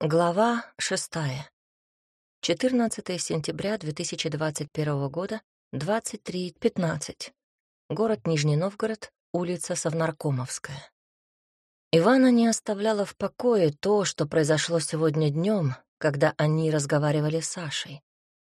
Глава шестая. 14 сентября 2021 года, 23.15. Город Нижний Новгород, улица Совнаркомовская. Ивана не оставляло в покое то, что произошло сегодня днем, когда они разговаривали с Сашей.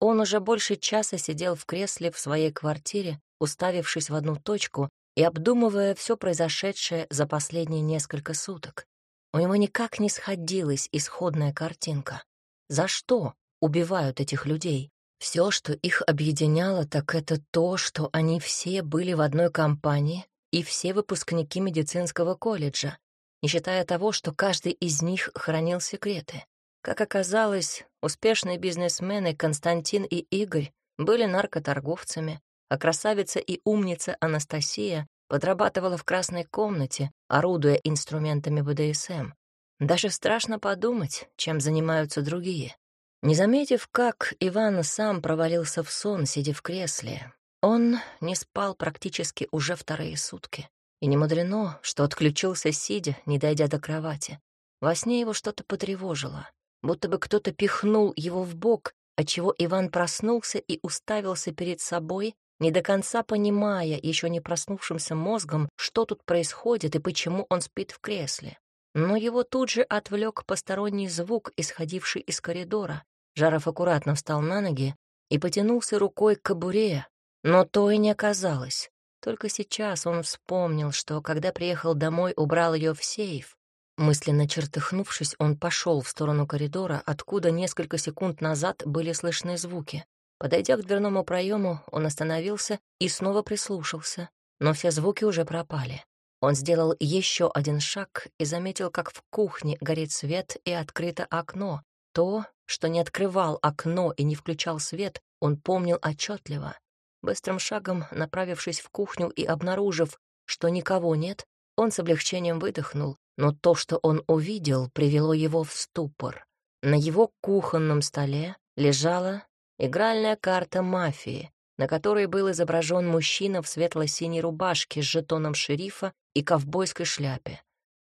Он уже больше часа сидел в кресле в своей квартире, уставившись в одну точку и обдумывая все произошедшее за последние несколько суток. У него никак не сходилась исходная картинка. За что убивают этих людей? Все, что их объединяло, так это то, что они все были в одной компании и все выпускники медицинского колледжа, не считая того, что каждый из них хранил секреты. Как оказалось, успешные бизнесмены Константин и Игорь были наркоторговцами, а красавица и умница Анастасия подрабатывала в красной комнате, орудуя инструментами БДСМ. Даже страшно подумать, чем занимаются другие. Не заметив, как Иван сам провалился в сон, сидя в кресле, он не спал практически уже вторые сутки. И не мудрено, что отключился сидя, не дойдя до кровати. Во сне его что-то потревожило, будто бы кто-то пихнул его в бок, отчего Иван проснулся и уставился перед собой, не до конца понимая еще не проснувшимся мозгом, что тут происходит и почему он спит в кресле. Но его тут же отвлек посторонний звук, исходивший из коридора. Жаров аккуратно встал на ноги и потянулся рукой к кобуре, но то и не оказалось. Только сейчас он вспомнил, что, когда приехал домой, убрал ее в сейф. Мысленно чертыхнувшись, он пошел в сторону коридора, откуда несколько секунд назад были слышны звуки. Подойдя к дверному проему, он остановился и снова прислушался, но все звуки уже пропали. Он сделал еще один шаг и заметил, как в кухне горит свет и открыто окно. То, что не открывал окно и не включал свет, он помнил отчетливо. Быстрым шагом, направившись в кухню и обнаружив, что никого нет, он с облегчением выдохнул, но то, что он увидел, привело его в ступор. На его кухонном столе лежала игральная карта мафии, на которой был изображен мужчина в светло-синей рубашке с жетоном шерифа и ковбойской шляпе.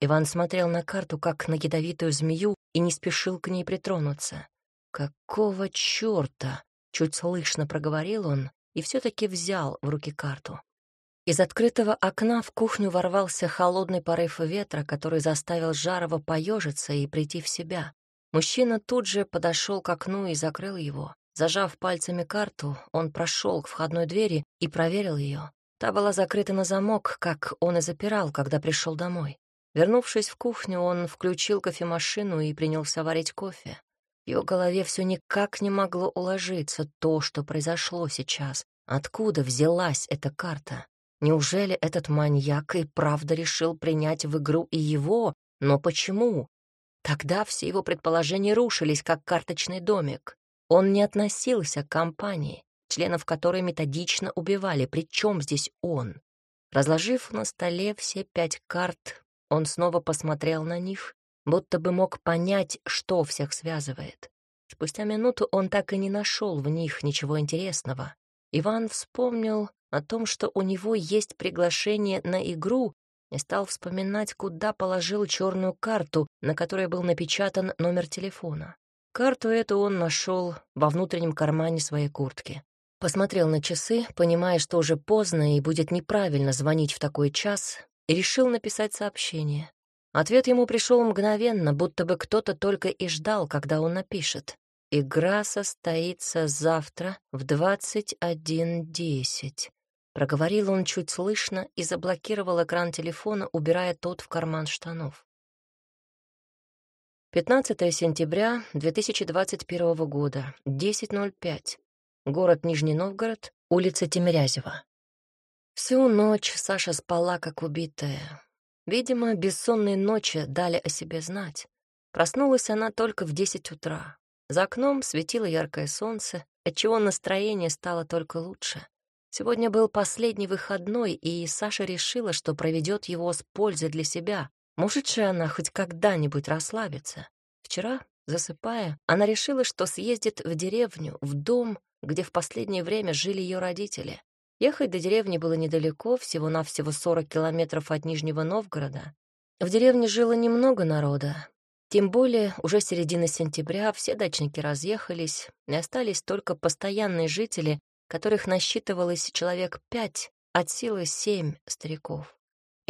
Иван смотрел на карту, как на ядовитую змею, и не спешил к ней притронуться. «Какого чёрта?» — чуть слышно проговорил он и все-таки взял в руки карту. Из открытого окна в кухню ворвался холодный порыв ветра, который заставил Жарова поежиться и прийти в себя. Мужчина тут же подошел к окну и закрыл его. Зажав пальцами карту, он прошел к входной двери и проверил ее. Та была закрыта на замок, как он и запирал, когда пришел домой. Вернувшись в кухню, он включил кофемашину и принялся варить кофе. В его голове все никак не могло уложиться то, что произошло сейчас. Откуда взялась эта карта? Неужели этот маньяк и правда решил принять в игру и его? Но почему? Тогда все его предположения рушились, как карточный домик. Он не относился к компании, членов которой методично убивали, причем здесь он. Разложив на столе все пять карт, он снова посмотрел на них, будто бы мог понять, что всех связывает. Спустя минуту он так и не нашел в них ничего интересного. Иван вспомнил о том, что у него есть приглашение на игру, и стал вспоминать, куда положил черную карту, на которой был напечатан номер телефона. Карту эту он нашел во внутреннем кармане своей куртки. Посмотрел на часы, понимая, что уже поздно и будет неправильно звонить в такой час, и решил написать сообщение. Ответ ему пришел мгновенно, будто бы кто-то только и ждал, когда он напишет. «Игра состоится завтра в 21.10». Проговорил он чуть слышно и заблокировал экран телефона, убирая тот в карман штанов. 15 сентября 2021 года, 10.05. Город Нижний Новгород, улица Тимирязева. Всю ночь Саша спала, как убитая. Видимо, бессонные ночи дали о себе знать. Проснулась она только в 10 утра. За окном светило яркое солнце, отчего настроение стало только лучше. Сегодня был последний выходной, и Саша решила, что проведет его с пользой для себя, может же она хоть когда-нибудь расслабиться? Вчера, засыпая, она решила, что съездит в деревню, в дом, где в последнее время жили ее родители. Ехать до деревни было недалеко, всего-навсего 40 километров от Нижнего Новгорода. В деревне жило немного народа. Тем более уже середина сентября, все дачники разъехались, и остались только постоянные жители, которых насчитывалось человек пять, от силы семь стариков.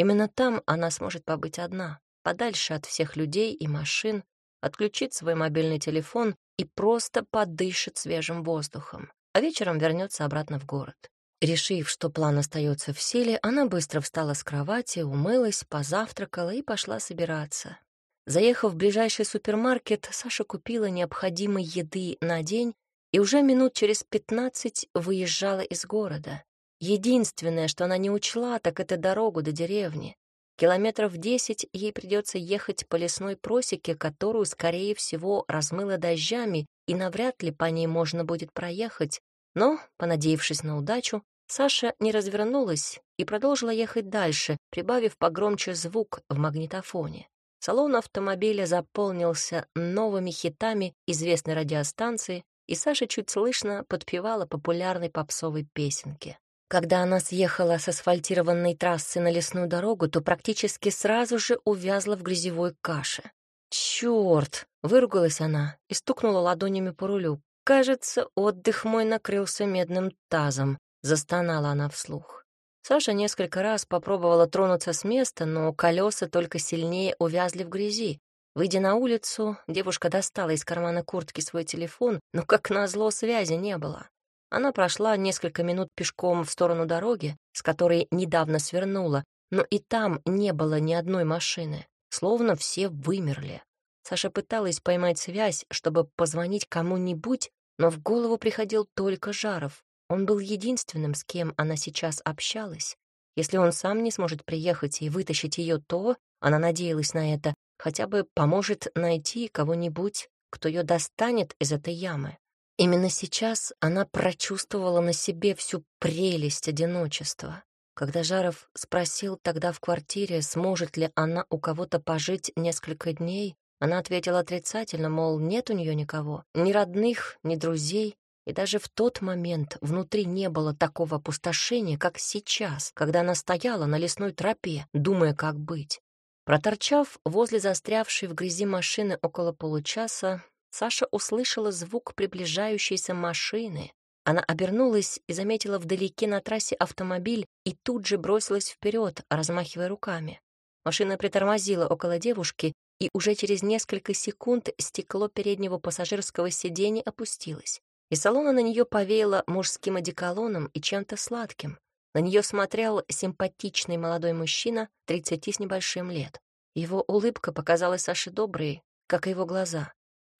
Именно там она сможет побыть одна, подальше от всех людей и машин, отключит свой мобильный телефон и просто подышит свежим воздухом, а вечером вернется обратно в город. Решив, что план остается в силе, она быстро встала с кровати, умылась, позавтракала и пошла собираться. Заехав в ближайший супермаркет, Саша купила необходимой еды на день и уже минут через пятнадцать выезжала из города. Единственное, что она не учла, так это дорогу до деревни. Километров десять ей придется ехать по лесной просеке, которую, скорее всего, размыло дождями, и навряд ли по ней можно будет проехать. Но, понадеявшись на удачу, Саша не развернулась и продолжила ехать дальше, прибавив погромче звук в магнитофоне. Салон автомобиля заполнился новыми хитами известной радиостанции, и Саша чуть слышно подпевала популярной попсовой песенки. Когда она съехала с асфальтированной трассы на лесную дорогу, то практически сразу же увязла в грязевой каше. «Чёрт!» — выругалась она и стукнула ладонями по рулю. «Кажется, отдых мой накрылся медным тазом», — застонала она вслух. Саша несколько раз попробовала тронуться с места, но колеса только сильнее увязли в грязи. Выйдя на улицу, девушка достала из кармана куртки свой телефон, но, как назло, связи не было. Она прошла несколько минут пешком в сторону дороги, с которой недавно свернула, но и там не было ни одной машины, словно все вымерли. Саша пыталась поймать связь, чтобы позвонить кому-нибудь, но в голову приходил только Жаров. Он был единственным, с кем она сейчас общалась. Если он сам не сможет приехать и вытащить ее, то, она надеялась на это, хотя бы поможет найти кого-нибудь, кто ее достанет из этой ямы. Именно сейчас она прочувствовала на себе всю прелесть одиночества. Когда Жаров спросил тогда в квартире, сможет ли она у кого-то пожить несколько дней, она ответила отрицательно, мол, нет у нее никого, ни родных, ни друзей, и даже в тот момент внутри не было такого опустошения, как сейчас, когда она стояла на лесной тропе, думая, как быть. Проторчав возле застрявшей в грязи машины около получаса, Саша услышала звук приближающейся машины. Она обернулась и заметила вдалеке на трассе автомобиль и тут же бросилась вперед, размахивая руками. Машина притормозила около девушки, и уже через несколько секунд стекло переднего пассажирского сиденья опустилось. Из салона на нее повеяло мужским одеколоном и чем-то сладким. На нее смотрел симпатичный молодой мужчина, тридцати с небольшим лет. Его улыбка показалась Саше доброй, как и его глаза.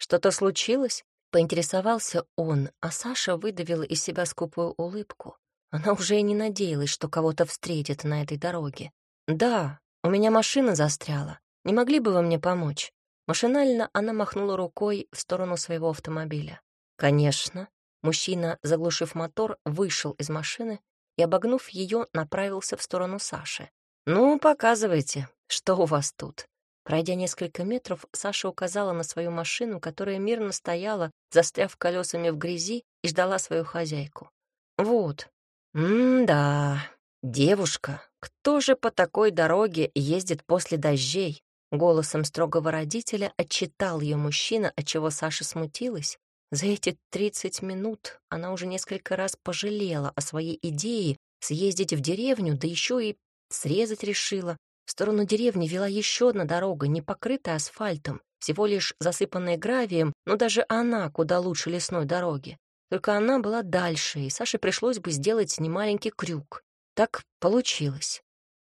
«Что-то случилось?» — поинтересовался он, а Саша выдавила из себя скупую улыбку. Она уже и не надеялась, что кого-то встретит на этой дороге. «Да, у меня машина застряла. Не могли бы вы мне помочь?» Машинально она махнула рукой в сторону своего автомобиля. «Конечно». Мужчина, заглушив мотор, вышел из машины и, обогнув ее, направился в сторону Саши. «Ну, показывайте, что у вас тут?» Пройдя несколько метров, Саша указала на свою машину, которая мирно стояла, застряв колесами в грязи, и ждала свою хозяйку. «Вот. М-да. Девушка, кто же по такой дороге ездит после дождей?» Голосом строгого родителя отчитал ее мужчина, отчего Саша смутилась. За эти тридцать минут она уже несколько раз пожалела о своей идее съездить в деревню, да еще и срезать решила, в сторону деревни вела еще одна дорога, не покрытая асфальтом, всего лишь засыпанная гравием, но даже она куда лучше лесной дороги. Только она была дальше, и Саше пришлось бы сделать немаленький крюк. Так получилось.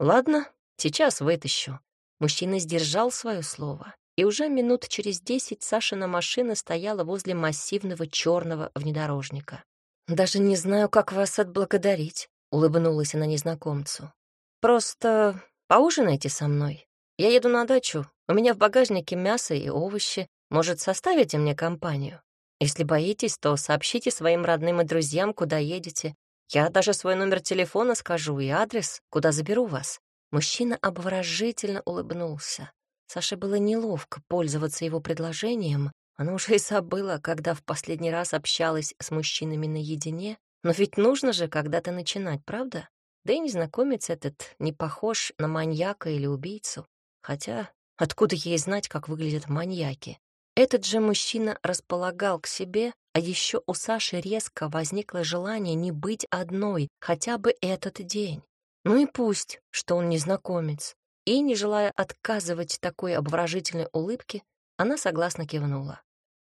Ладно, сейчас вытащу. Мужчина сдержал свое слово, и уже минут через десять Сашина машина стояла возле массивного черного внедорожника. «Даже не знаю, как вас отблагодарить», — улыбнулась она незнакомцу. «Просто Поужинайте со мной. Я еду на дачу. У меня в багажнике мясо и овощи. Может, составите мне компанию? Если боитесь, то сообщите своим родным и друзьям, куда едете. Я даже свой номер телефона скажу и адрес, куда заберу вас». Мужчина обворожительно улыбнулся. Саше было неловко пользоваться его предложением. Она уже и забыла, когда в последний раз общалась с мужчинами наедине. Но ведь нужно же когда-то начинать, правда? Да и незнакомец этот не похож на маньяка или убийцу. Хотя Откуда ей знать, как выглядят маньяки? Этот же мужчина располагал к себе, а еще у Саши резко возникло желание не быть одной хотя бы этот день. Ну и пусть, что он незнакомец. И, не желая отказывать такой обворожительной улыбке, она согласно кивнула.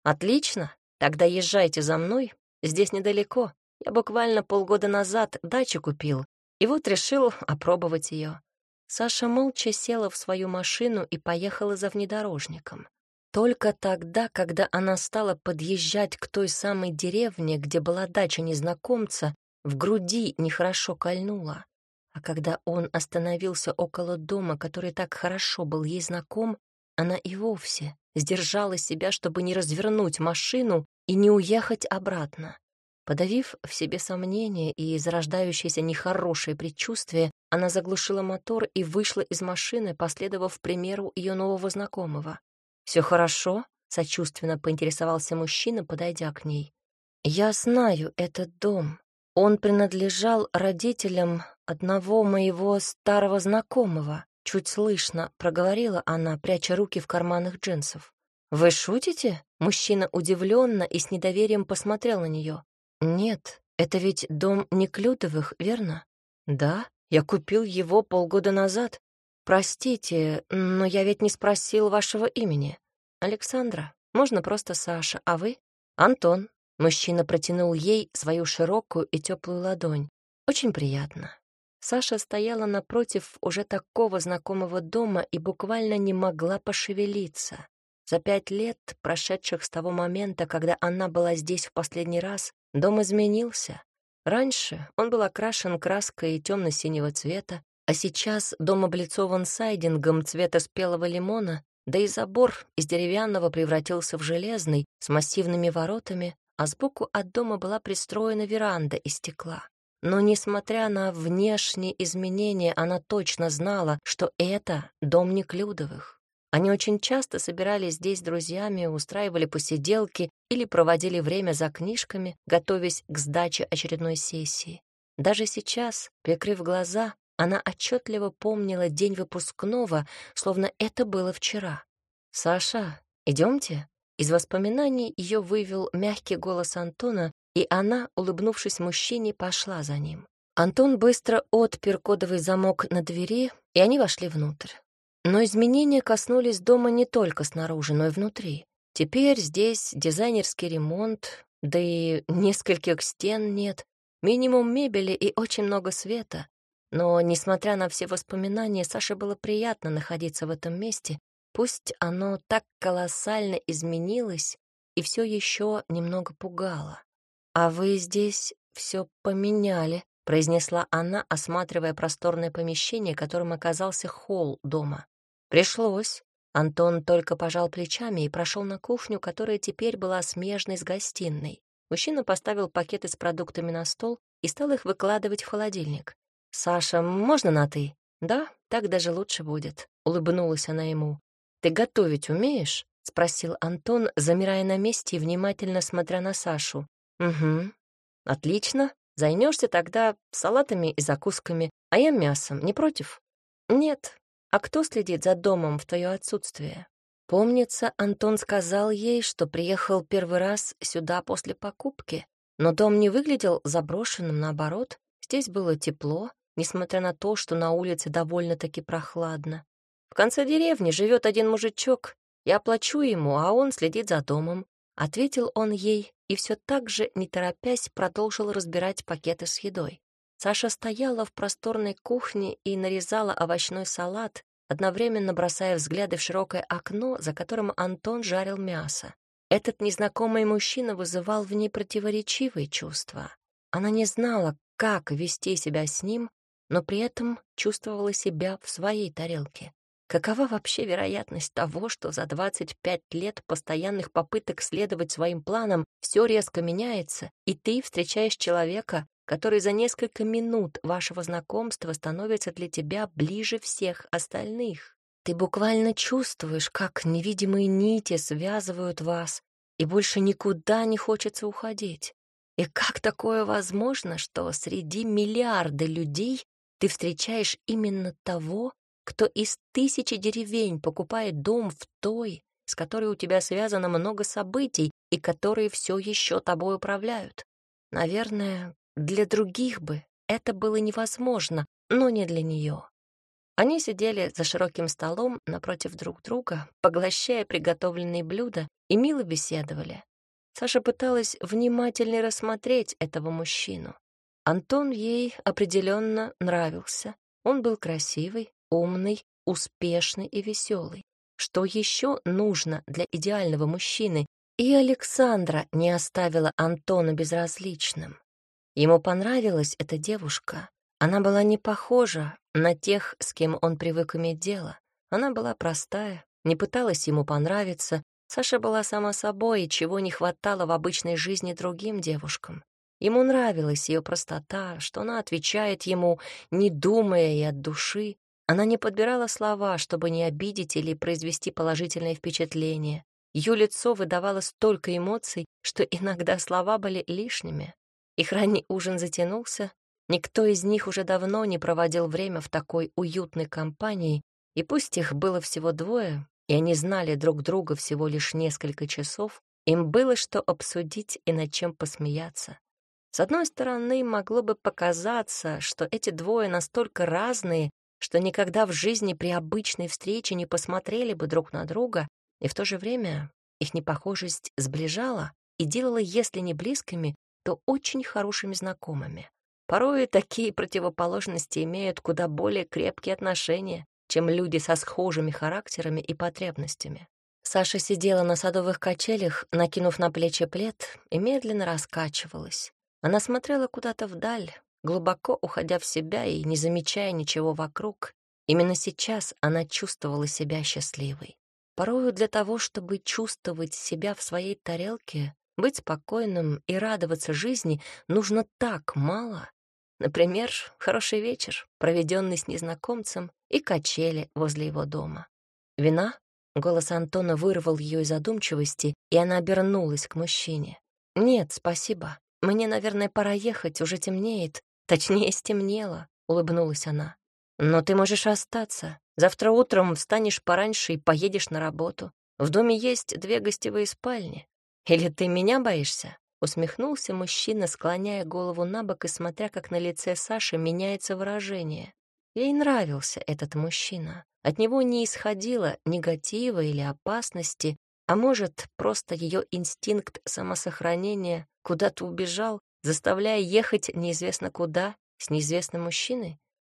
«Отлично, тогда езжайте за мной, здесь недалеко. Я буквально полгода назад дачу купил, и вот решил опробовать ее. Саша молча села в свою машину и поехала за внедорожником. Только тогда, когда она стала подъезжать к той самой деревне, где была дача незнакомца, в груди нехорошо кольнула. А когда он остановился около дома, который так хорошо был ей знаком, она и вовсе сдержала себя, чтобы не развернуть машину и не уехать обратно. Подавив в себе сомнения и зарождающееся нехорошее предчувствие, она заглушила мотор и вышла из машины, последовав примеру ее нового знакомого. «Все хорошо?» — сочувственно поинтересовался мужчина, подойдя к ней. «Я знаю этот дом. Он принадлежал родителям одного моего старого знакомого», — чуть слышно проговорила она, пряча руки в карманах джинсов. «Вы шутите?» Мужчина удивленно и с недоверием посмотрел на нее. «Нет, это ведь дом Неклютовых, верно?» «Да, я купил его полгода назад. Простите, но я ведь не спросил вашего имени. Александра, можно просто Саша, а вы?» «Антон». Мужчина протянул ей свою широкую и теплую ладонь. «Очень приятно». Саша стояла напротив уже такого знакомого дома и буквально не могла пошевелиться. За пять лет, прошедших с того момента, когда она была здесь в последний раз, дом изменился. Раньше он был окрашен краской темно-синего цвета, а сейчас дом облицован сайдингом цвета спелого лимона, да и забор из деревянного превратился в железный, с массивными воротами, а сбоку от дома была пристроена веранда из стекла. Но, несмотря на внешние изменения, она точно знала, что это дом Неклюдовых. Они очень часто собирались здесь с друзьями, устраивали посиделки или проводили время за книжками, готовясь к сдаче очередной сессии. Даже сейчас, прикрыв глаза, она отчетливо помнила день выпускного, словно это было вчера. «Саша, идемте?» Из воспоминаний ее вывел мягкий голос Антона, и она, улыбнувшись мужчине, пошла за ним. Антон быстро отпер кодовый замок на двери, и они вошли внутрь. Но изменения коснулись дома не только снаружи, но и внутри. Теперь здесь дизайнерский ремонт, да и нескольких стен нет, минимум мебели и очень много света. Но, несмотря на все воспоминания, Саше было приятно находиться в этом месте, пусть оно так колоссально изменилось и все еще немного пугало. «А вы здесь все поменяли», — произнесла она, осматривая просторное помещение, которым оказался холл дома. Пришлось. Антон только пожал плечами и прошел на кухню, которая теперь была смежной с гостиной. Мужчина поставил пакеты с продуктами на стол и стал их выкладывать в холодильник. «Саша, можно на «ты»?» «Да, так даже лучше будет», — улыбнулась она ему. «Ты готовить умеешь?» — спросил Антон, замирая на месте и внимательно смотря на Сашу. «Угу. Отлично. Займешься тогда салатами и закусками, а я мясом. Не против?» «Нет, а кто следит за домом в твое отсутствие? Помнится, Антон сказал ей, что приехал первый раз сюда после покупки, но дом не выглядел заброшенным, наоборот. Здесь было тепло, несмотря на то, что на улице довольно-таки прохладно. В конце деревни живет один мужичок. Я плачу ему, а он следит за домом. Ответил он ей и все так же, не торопясь, продолжил разбирать пакеты с едой. Саша стояла в просторной кухне и нарезала овощной салат, одновременно бросая взгляды в широкое окно, за которым Антон жарил мясо. Этот незнакомый мужчина вызывал в ней противоречивые чувства. Она не знала, как вести себя с ним, но при этом чувствовала себя в своей тарелке. Какова вообще вероятность того, что за 25 лет постоянных попыток следовать своим планам все резко меняется, и ты встречаешь человека, который за несколько минут вашего знакомства становится для тебя ближе всех остальных. Ты буквально чувствуешь, как невидимые нити связывают вас, и больше никуда не хочется уходить. И как такое возможно, что среди миллиарда людей ты встречаешь именно того, кто из тысячи деревень покупает дом в той, с которой у тебя связано много событий и которые все еще тобой управляют. Наверное, для других бы это было невозможно, но не для нее. Они сидели за широким столом напротив друг друга, поглощая приготовленные блюда, и мило беседовали. Саша пыталась внимательнее рассмотреть этого мужчину. Антон ей определенно нравился. Он был красивый, умный, успешный и веселый. Что еще нужно для идеального мужчины? И Александра не оставила Антона безразличным. Ему понравилась эта девушка. Она была не похожа на тех, с кем он привык иметь дело. Она была простая, не пыталась ему понравиться. Саша была сама собой, чего не хватало в обычной жизни другим девушкам. Ему нравилась ее простота, что она отвечает ему, не думая и от души. Она не подбирала слова, чтобы не обидеть или произвести положительное впечатление. Ее лицо выдавало столько эмоций, что иногда слова были лишними. Их ранний ужин затянулся, никто из них уже давно не проводил время в такой уютной компании, и пусть их было всего двое, и они знали друг друга всего лишь несколько часов, им было что обсудить и над чем посмеяться. С одной стороны, могло бы показаться, что эти двое настолько разные, что никогда в жизни при обычной встрече не посмотрели бы друг на друга, и в то же время их непохожесть сближала и делала, если не близкими, то очень хорошими знакомыми. Порой такие противоположности имеют куда более крепкие отношения, чем люди со схожими характерами и потребностями. Саша сидела на садовых качелях, накинув на плечи плед, и медленно раскачивалась. Она смотрела куда-то вдаль, глубоко уходя в себя и не замечая ничего вокруг. Именно сейчас она чувствовала себя счастливой. Порою для того, чтобы чувствовать себя в своей тарелке, быть спокойным и радоваться жизни, нужно так мало. Например, хороший вечер, проведенный с незнакомцем, и качели возле его дома. «Вина?» — голос Антона вырвал ее из задумчивости, и она обернулась к мужчине. «Нет, спасибо. «Мне, наверное, пора ехать, уже темнеет. Точнее, стемнело», — улыбнулась она. «Но ты можешь остаться. Завтра утром встанешь пораньше и поедешь на работу. В доме есть две гостевые спальни. Или ты меня боишься?» Усмехнулся мужчина, склоняя голову на бок и смотря, как на лице Саши меняется выражение. Ей нравился этот мужчина. От него не исходило негатива или опасности, а может, просто ее инстинкт самосохранения куда-то убежал, заставляя ехать неизвестно куда с неизвестным мужчиной?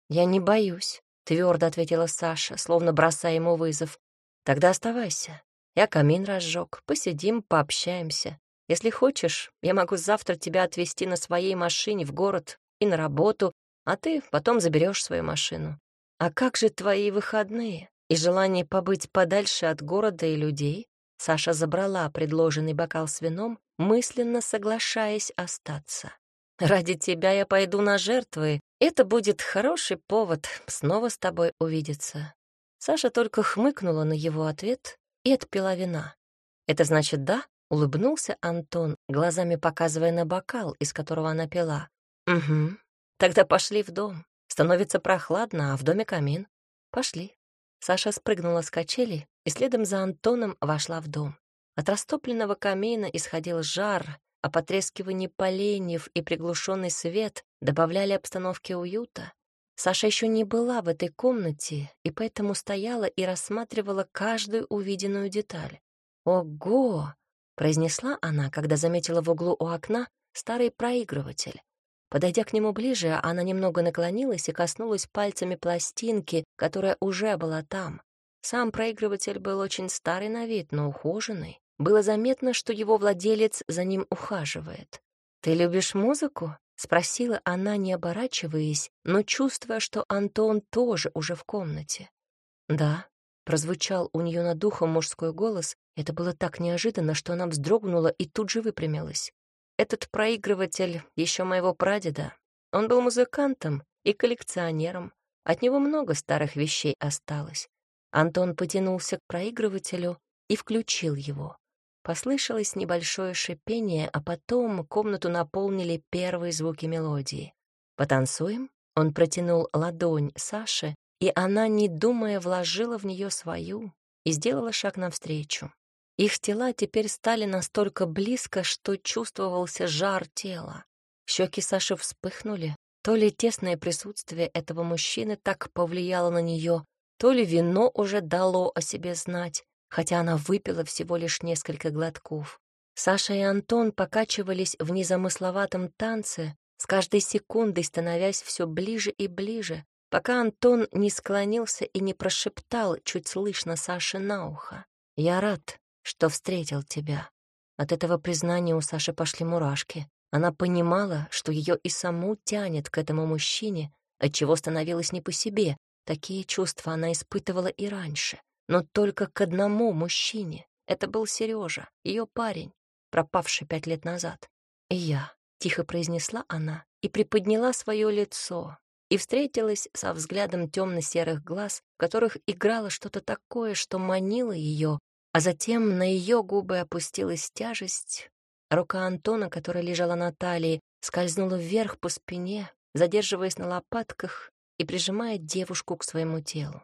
«Я не боюсь», — твердо ответила Саша, словно бросая ему вызов. «Тогда оставайся. Я камин разжег, посидим, пообщаемся. Если хочешь, я могу завтра тебя отвезти на своей машине в город и на работу, а ты потом заберешь свою машину. А как же твои выходные и желание побыть подальше от города и людей? Саша забрала предложенный бокал с вином, мысленно соглашаясь остаться. «Ради тебя я пойду на жертвы. Это будет хороший повод снова с тобой увидеться». Саша только хмыкнула на его ответ и отпила вина. «Это значит да?» — улыбнулся Антон, глазами показывая на бокал, из которого она пила. «Угу. Тогда пошли в дом. Становится прохладно, а в доме камин. Пошли». Саша спрыгнула с качели и следом за Антоном вошла в дом. От растопленного камина исходил жар, а потрескивание поленьев и приглушенный свет добавляли обстановке уюта. Саша еще не была в этой комнате и поэтому стояла и рассматривала каждую увиденную деталь. «Ого!» — произнесла она, когда заметила в углу у окна старый проигрыватель. Подойдя к нему ближе, она немного наклонилась и коснулась пальцами пластинки, которая уже была там. Сам проигрыватель был очень старый на вид, но ухоженный. Было заметно, что его владелец за ним ухаживает. «Ты любишь музыку?» — спросила она, не оборачиваясь, но чувствуя, что Антон тоже уже в комнате. «Да», — прозвучал у нее над духом мужской голос. Это было так неожиданно, что она вздрогнула и тут же выпрямилась. «Этот проигрыватель еще моего прадеда. Он был музыкантом и коллекционером. От него много старых вещей осталось. Антон потянулся к проигрывателю и включил его. Послышалось небольшое шипение, а потом комнату наполнили первые звуки мелодии. «Потанцуем?» Он протянул ладонь Саше, и она, не думая, вложила в нее свою и сделала шаг навстречу. Их тела теперь стали настолько близко, что чувствовался жар тела. Щеки Саши вспыхнули. То ли тесное присутствие этого мужчины так повлияло на нее, то ли вино уже дало о себе знать, хотя она выпила всего лишь несколько глотков. Саша и Антон покачивались в незамысловатом танце, с каждой секундой становясь все ближе и ближе, пока Антон не склонился и не прошептал чуть слышно Саше на ухо. «Я рад, что встретил тебя». От этого признания у Саши пошли мурашки. Она понимала, что ее и саму тянет к этому мужчине, отчего становилось не по себе. Такие чувства она испытывала и раньше, но только к одному мужчине. Это был Сережа, ее парень, пропавший пять лет назад. И я, тихо произнесла она и приподняла свое лицо, и встретилась со взглядом темно-серых глаз, в которых играло что-то такое, что манило ее, а затем на ее губы опустилась тяжесть. Рука Антона, которая лежала на талии, скользнула вверх по спине, задерживаясь на лопатках и прижимая девушку к своему телу.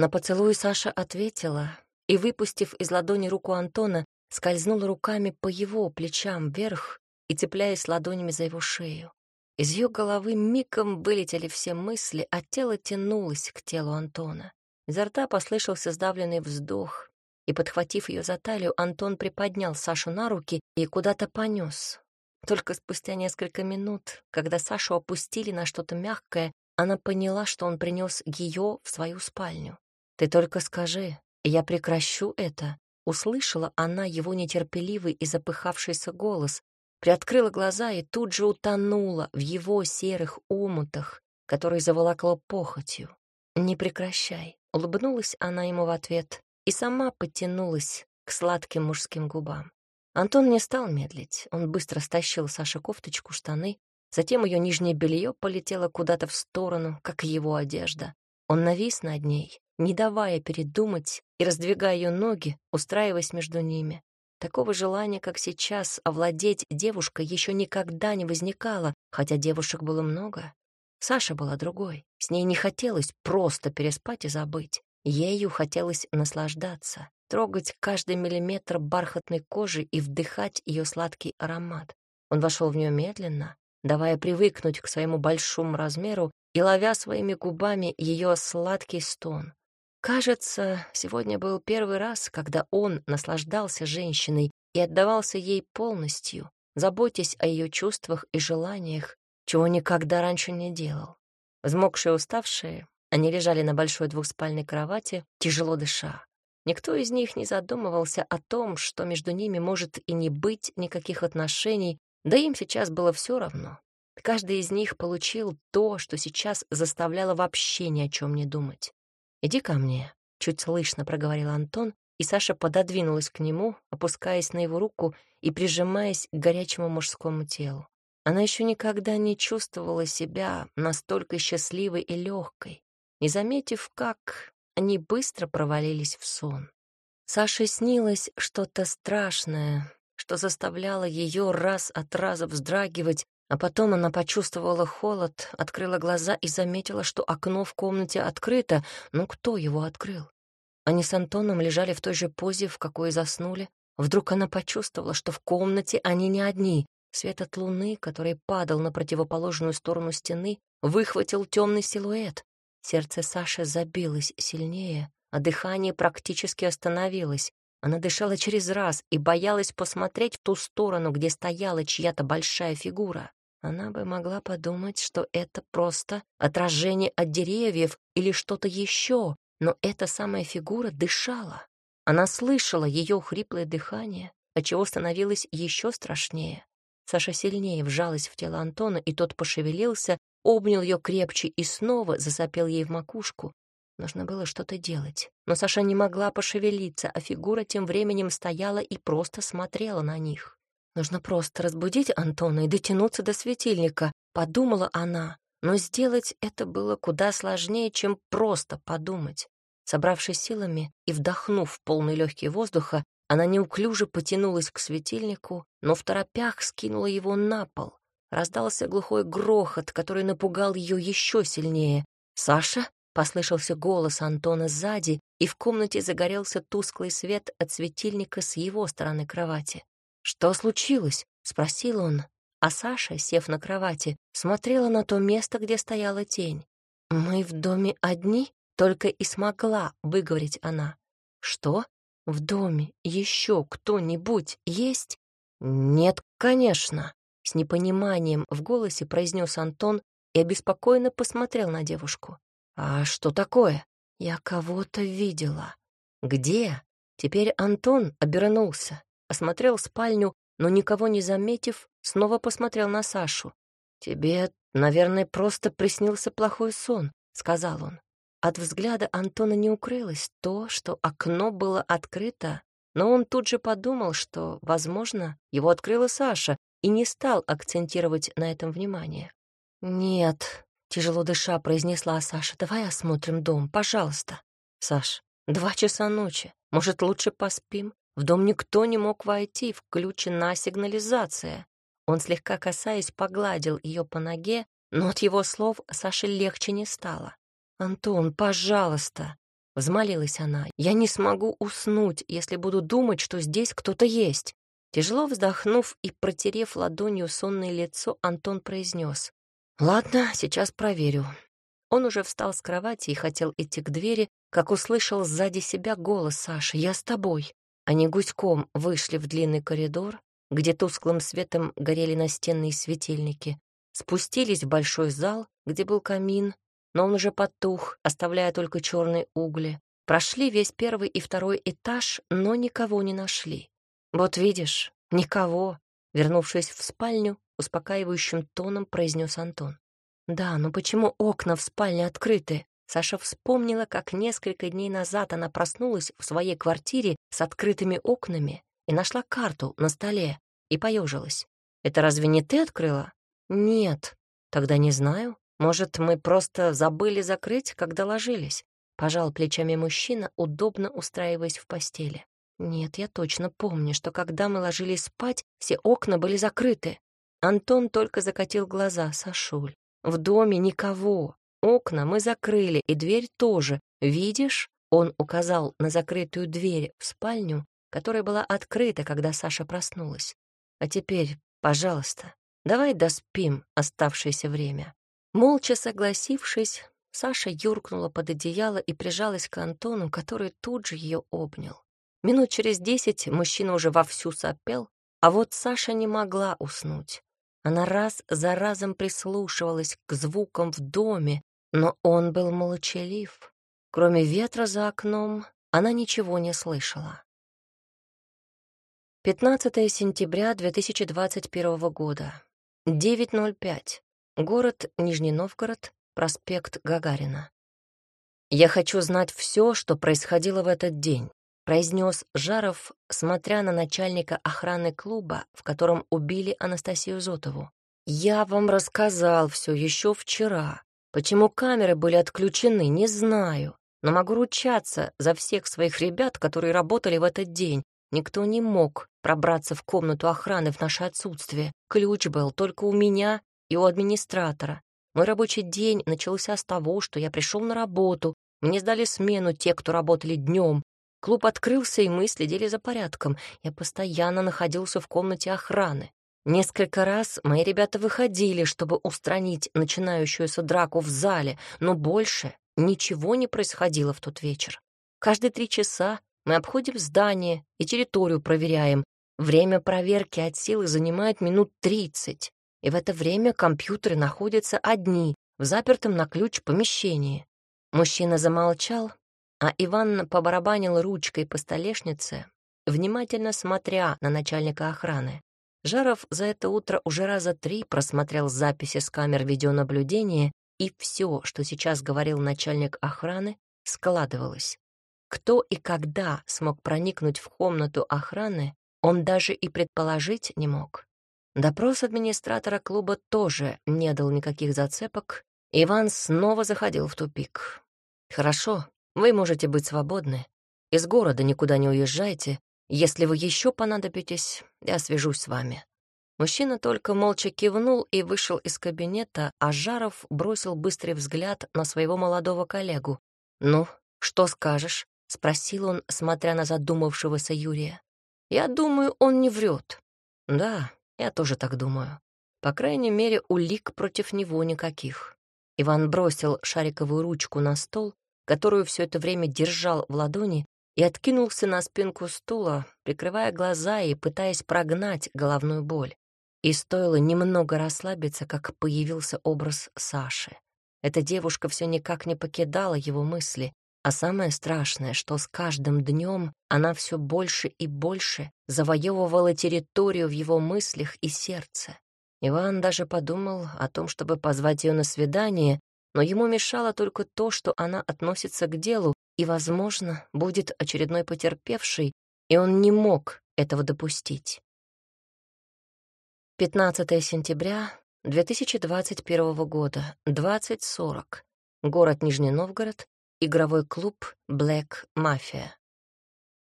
На поцелуй Саша ответила и, выпустив из ладони руку Антона, скользнула руками по его плечам вверх и цепляясь ладонями за его шею. Из ее головы миком вылетели все мысли, а тело тянулось к телу Антона. Изо рта послышался сдавленный вздох, и, подхватив ее за талию, Антон приподнял Сашу на руки и куда-то понес. Только спустя несколько минут, когда Сашу опустили на что-то мягкое, она поняла, что он принес ее в свою спальню. «Ты только скажи, я прекращу это», — услышала она его нетерпеливый и запыхавшийся голос, приоткрыла глаза и тут же утонула в его серых омутах, которые заволокло похотью. «Не прекращай», — улыбнулась она ему в ответ и сама потянулась к сладким мужским губам. Антон не стал медлить. Он быстро стащил Саше кофточку, штаны, затем ее нижнее белье полетело куда-то в сторону, как его одежда. Он навис над ней, не давая передумать и раздвигая ее ноги, устраиваясь между ними. Такого желания, как сейчас, овладеть девушкой еще никогда не возникало, хотя девушек было много. Саша была другой. С ней не хотелось просто переспать и забыть. Ею хотелось наслаждаться, трогать каждый миллиметр бархатной кожи и вдыхать ее сладкий аромат. Он вошел в нее медленно, давая привыкнуть к своему большому размеру и ловя своими губами ее сладкий стон. Кажется, сегодня был первый раз, когда он наслаждался женщиной и отдавался ей полностью, заботясь о ее чувствах и желаниях, чего никогда раньше не делал. Взмокшие уставшие, они лежали на большой двухспальной кровати, тяжело дыша. Никто из них не задумывался о том, что между ними может и не быть никаких отношений, да им сейчас было все равно. Каждый из них получил то, что сейчас заставляло вообще ни о чем не думать. «Иди ко мне», — чуть слышно проговорил Антон, и Саша пододвинулась к нему, опускаясь на его руку и прижимаясь к горячему мужскому телу. Она еще никогда не чувствовала себя настолько счастливой и легкой не заметив, как они быстро провалились в сон. Саше снилось что-то страшное, что заставляло ее раз от раза вздрагивать, а потом она почувствовала холод, открыла глаза и заметила, что окно в комнате открыто. Ну кто его открыл? Они с Антоном лежали в той же позе, в какой заснули. Вдруг она почувствовала, что в комнате они не одни. Свет от луны, который падал на противоположную сторону стены, выхватил темный силуэт. Сердце Саши забилось сильнее, а дыхание практически остановилось. Она дышала через раз и боялась посмотреть в ту сторону, где стояла чья-то большая фигура. Она бы могла подумать, что это просто отражение от деревьев или что-то еще, но эта самая фигура дышала. Она слышала ее хриплое дыхание, отчего становилось еще страшнее. Саша сильнее вжалась в тело Антона, и тот пошевелился, обнял ее крепче и снова засопел ей в макушку. Нужно было что-то делать. Но Саша не могла пошевелиться, а фигура тем временем стояла и просто смотрела на них. Нужно просто разбудить Антона и дотянуться до светильника, подумала она. Но сделать это было куда сложнее, чем просто подумать. Собравшись силами и вдохнув полный легкий воздуха, она неуклюже потянулась к светильнику, но в торопях скинула его на пол. Раздался глухой грохот, который напугал ее еще сильнее. «Саша?» Послышался голос Антона сзади, и в комнате загорелся тусклый свет от светильника с его стороны кровати. «Что случилось?» — спросил он, а Саша, сев на кровати, смотрела на то место, где стояла тень. «Мы в доме одни?» — только и смогла выговорить она. «Что? В доме еще кто-нибудь есть?» «Нет, конечно», — с непониманием в голосе произнес Антон и обеспокоенно посмотрел на девушку. «А что такое?» «Я кого-то видела». «Где?» Теперь Антон обернулся, осмотрел спальню, но никого не заметив, снова посмотрел на Сашу. «Тебе, наверное, просто приснился плохой сон», — сказал он. От взгляда Антона не укрылось то, что окно было открыто, но он тут же подумал, что, возможно, его открыла Саша, и не стал акцентировать на этом внимание. «Нет», — тяжело дыша произнесла Саша, — «давай осмотрим дом, пожалуйста». «Саш, два часа ночи, может, лучше поспим? В дом никто не мог войти, включена сигнализация». Он слегка касаясь погладил ее по ноге, но от его слов Саше легче не стало. «Антон, пожалуйста», — взмолилась она, — «я не смогу уснуть, если буду думать, что здесь кто-то есть». Тяжело вздохнув и протерев ладонью сонное лицо, Антон произнес. «Ладно, сейчас проверю». Он уже встал с кровати и хотел идти к двери, как услышал сзади себя голос Саши «Я с тобой». Они гуськом вышли в длинный коридор, где тусклым светом горели настенные светильники, спустились в большой зал, где был камин, но он уже потух, оставляя только черные угли. Прошли весь первый и второй этаж, но никого не нашли. «Вот видишь, никого», — вернувшись в спальню, успокаивающим тоном произнес Антон. «Да, но почему окна в спальне открыты?» Саша вспомнила, как несколько дней назад она проснулась в своей квартире с открытыми окнами и нашла карту на столе и поежилась. «Это разве не ты открыла?» «Нет». «Тогда не знаю. Может, мы просто забыли закрыть, когда ложились?» Пожал плечами мужчина, удобно устраиваясь в постели. «Нет, я точно помню, что когда мы ложились спать, все окна были закрыты». Антон только закатил глаза, Сашуль. «В доме никого. Окна мы закрыли, и дверь тоже. Видишь?» Он указал на закрытую дверь в спальню, которая была открыта, когда Саша проснулась. А теперь, пожалуйста, давай доспим оставшееся время». Молча согласившись, Саша юркнула под одеяло и прижалась к Антону, который тут же ее обнял. Минут через десять мужчина уже вовсю сопел, а вот Саша не могла уснуть. Она раз за разом прислушивалась к звукам в доме, но он был молчалив. Кроме ветра за окном, она ничего не слышала. 15 сентября 2021 года. 9.05. Город Нижний Новгород, проспект Гагарина. «Я хочу знать все, что происходило в этот день», произнес Жаров, смотря на начальника охраны клуба, в котором убили Анастасию Зотову. «Я вам рассказал все еще вчера. Почему камеры были отключены, не знаю, но могу ручаться за всех своих ребят, которые работали в этот день. Никто не мог пробраться в комнату охраны в наше отсутствие. Ключ был только у меня и у администратора. Мой рабочий день начался с того, что я пришел на работу, мне сдали смену те, кто работали днем. Клуб открылся, и мы следили за порядком. Я постоянно находился в комнате охраны. Несколько раз мои ребята выходили, чтобы устранить начинающуюся драку в зале, но больше ничего не происходило в тот вечер. Каждые три часа мы обходим здание и территорию проверяем. Время проверки от силы занимает минут тридцать, и в это время компьютеры находятся одни в запертом на ключ помещении. Мужчина замолчал, а Иван побарабанил ручкой по столешнице, внимательно смотря на начальника охраны. Жаров за это утро уже раза три просмотрел записи с камер видеонаблюдения, и все, что сейчас говорил начальник охраны, складывалось. Кто и когда смог проникнуть в комнату охраны, он даже и предположить не мог. Допрос администратора клуба тоже не дал никаких зацепок. Иван снова заходил в тупик. «Хорошо, вы можете быть свободны. Из города никуда не уезжайте. Если вы еще понадобитесь, я свяжусь с вами». Мужчина только молча кивнул и вышел из кабинета, а Жаров бросил быстрый взгляд на своего молодого коллегу. «Ну, что скажешь?» — спросил он, смотря на задумавшегося Юрия. «Я думаю, он не врет». «Да, я тоже так думаю. По крайней мере, улик против него никаких». Иван бросил шариковую ручку на стол, которую все это время держал в ладони, и откинулся на спинку стула, прикрывая глаза и пытаясь прогнать головную боль. И стоило немного расслабиться, как появился образ Саши. Эта девушка все никак не покидала его мысли, а самое страшное, что с каждым днем она все больше и больше завоевывала территорию в его мыслях и сердце. Иван даже подумал о том, чтобы позвать ее на свидание, но ему мешало только то, что она относится к делу и, возможно, будет очередной потерпевшей, и он не мог этого допустить. 15 сентября 2021 года, 20.40. Город Нижний Новгород, игровой клуб «Блэк Мафия».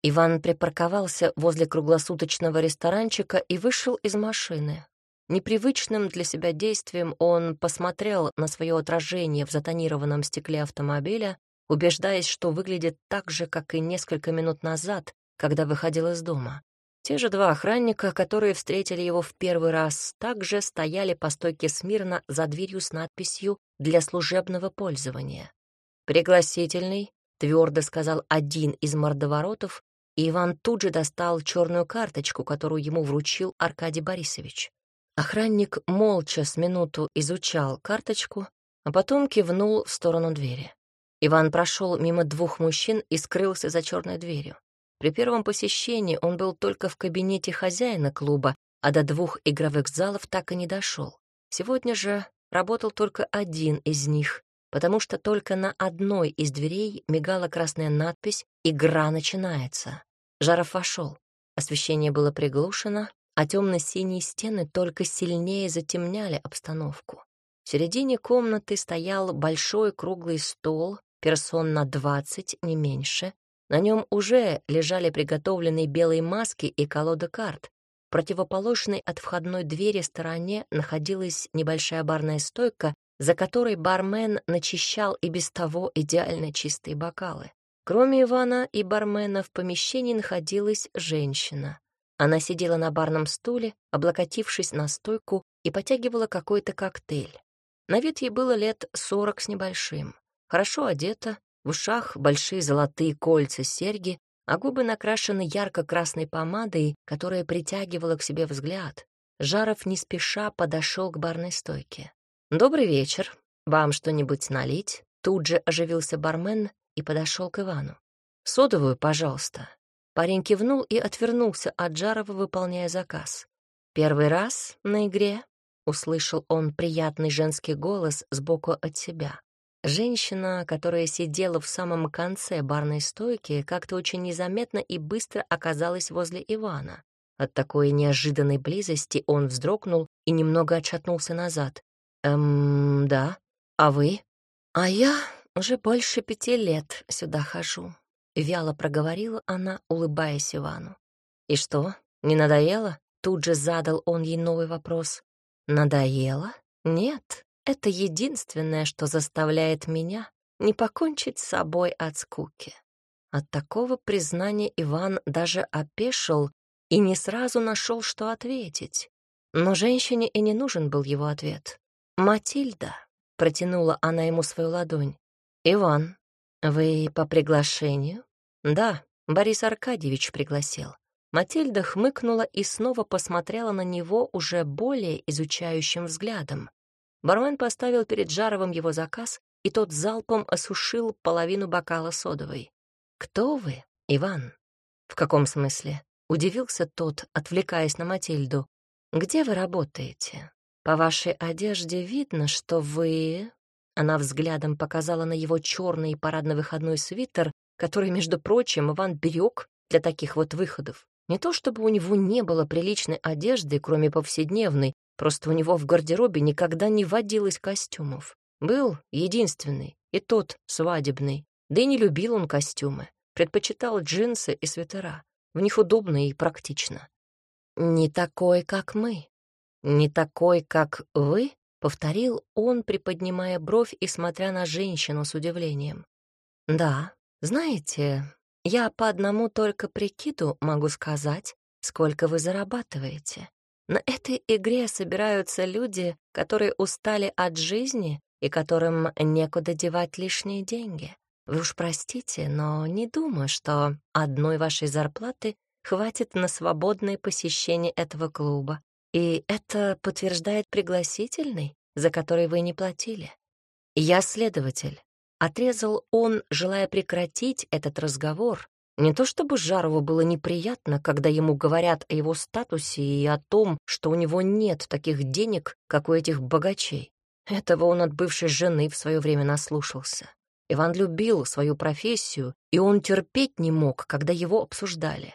Иван припарковался возле круглосуточного ресторанчика и вышел из машины. Непривычным для себя действием он посмотрел на свое отражение в затонированном стекле автомобиля, убеждаясь, что выглядит так же, как и несколько минут назад, когда выходил из дома. Те же два охранника, которые встретили его в первый раз, также стояли по стойке смирно за дверью с надписью «Для служебного пользования». «Пригласительный», — твердо сказал один из мордоворотов, и Иван тут же достал черную карточку, которую ему вручил Аркадий Борисович. Охранник молча с минуту изучал карточку, а потом кивнул в сторону двери. Иван прошел мимо двух мужчин и скрылся за черной дверью. При первом посещении он был только в кабинете хозяина клуба, а до двух игровых залов так и не дошел. Сегодня же работал только один из них, потому что только на одной из дверей мигала красная надпись «Игра начинается». Жаров вошел. Освещение было приглушено, а темно-синие стены только сильнее затемняли обстановку. В середине комнаты стоял большой круглый стол, персон на двадцать, не меньше, на нем уже лежали приготовленные белые маски и колода карт. Противоположной от входной двери стороне находилась небольшая барная стойка, за которой бармен начищал и без того идеально чистые бокалы. Кроме Ивана и бармена в помещении находилась женщина. Она сидела на барном стуле, облокотившись на стойку и потягивала какой-то коктейль. На вид ей было лет сорок с небольшим. Хорошо одета, в ушах большие золотые кольца, серьги, а губы накрашены ярко-красной помадой, которая притягивала к себе взгляд. Жаров не спеша подошел к барной стойке. «Добрый вечер. Вам что-нибудь налить?» Тут же оживился бармен и подошел к Ивану. «Содовую, пожалуйста». Парень кивнул и отвернулся от Жарова, выполняя заказ. «Первый раз на игре?» — услышал он приятный женский голос сбоку от себя. Женщина, которая сидела в самом конце барной стойки, как-то очень незаметно и быстро оказалась возле Ивана. От такой неожиданной близости он вздрогнул и немного отшатнулся назад. «Эм, да. А вы?» «А я уже больше пяти лет сюда хожу», — вяло проговорила она, улыбаясь Ивану. «И что, не надоело?» Тут же задал он ей новый вопрос. «Надоело? Нет, это единственное, что заставляет меня не покончить с собой от скуки. От такого признания Иван даже опешил и не сразу нашел, что ответить. Но женщине и не нужен был его ответ. «Матильда», — протянула она ему свою ладонь. «Иван, вы по приглашению?» «Да, Борис Аркадьевич пригласил». Матильда хмыкнула и снова посмотрела на него уже более изучающим взглядом. Бармен поставил перед Жаровым его заказ, и тот залпом осушил половину бокала содовой. «Кто вы, Иван?» «В каком смысле?» — удивился тот, отвлекаясь на Матильду. «Где вы работаете? По вашей одежде видно, что вы...» Она взглядом показала на его черный парадно-выходной свитер, который, между прочим, Иван берег для таких вот выходов. Не то чтобы у него не было приличной одежды, кроме повседневной, Просто у него в гардеробе никогда не водилось костюмов. Был единственный, и тот свадебный. Да и не любил он костюмы. Предпочитал джинсы и свитера. В них удобно и практично. «Не такой, как мы», «Не такой, как вы?» — повторил он, приподнимая бровь и смотря на женщину с удивлением. «Да, знаете, я по одному только прикиду могу сказать, сколько вы зарабатываете. На этой игре собираются люди, которые устали от жизни и которым некуда девать лишние деньги. Вы уж простите, но не думаю, что одной вашей зарплаты хватит на свободное посещение этого клуба. И это подтверждает пригласительный, за который вы не платили. Я следователь. Отрезал он, желая прекратить этот разговор. Не то чтобы Жарову было неприятно, когда ему говорят о его статусе и о том, что у него нет таких денег, как у этих богачей. Этого он от бывшей жены в свое время наслушался. Иван любил свою профессию, и он терпеть не мог, когда его обсуждали.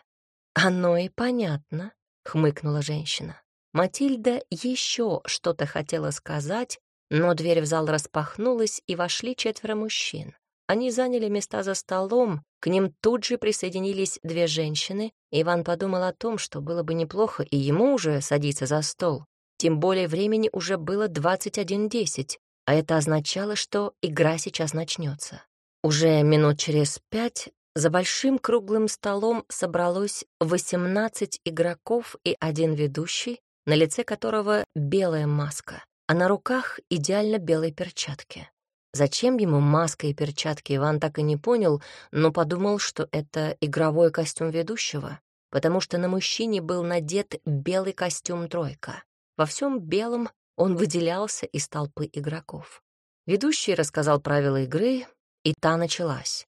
«Оно и понятно», — хмыкнула женщина. Матильда еще что-то хотела сказать, но дверь в зал распахнулась, и вошли четверо мужчин. Они заняли места за столом, к ним тут же присоединились две женщины. Иван подумал о том, что было бы неплохо и ему уже садиться за стол. Тем более времени уже было 21.10, а это означало, что игра сейчас начнется. Уже минут через пять за большим круглым столом собралось 18 игроков и один ведущий, на лице которого белая маска, а на руках идеально белые перчатки. Зачем ему маска и перчатки, Иван так и не понял, но подумал, что это игровой костюм ведущего, потому что на мужчине был надет белый костюм «тройка». Во всем белом он выделялся из толпы игроков. Ведущий рассказал правила игры, и та началась.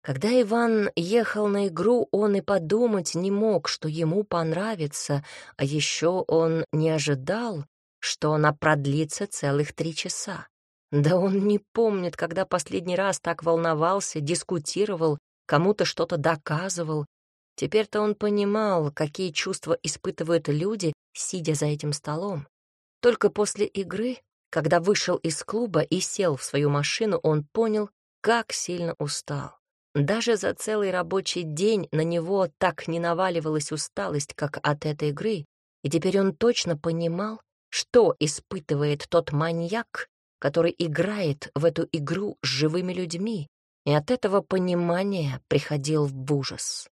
Когда Иван ехал на игру, он и подумать не мог, что ему понравится, а еще он не ожидал, что она продлится целых три часа. Да он не помнит, когда последний раз так волновался, дискутировал, кому-то что-то доказывал. Теперь-то он понимал, какие чувства испытывают люди, сидя за этим столом. Только после игры, когда вышел из клуба и сел в свою машину, он понял, как сильно устал. Даже за целый рабочий день на него так не наваливалась усталость, как от этой игры, и теперь он точно понимал, что испытывает тот маньяк, который играет в эту игру с живыми людьми, и от этого понимания приходил в ужас.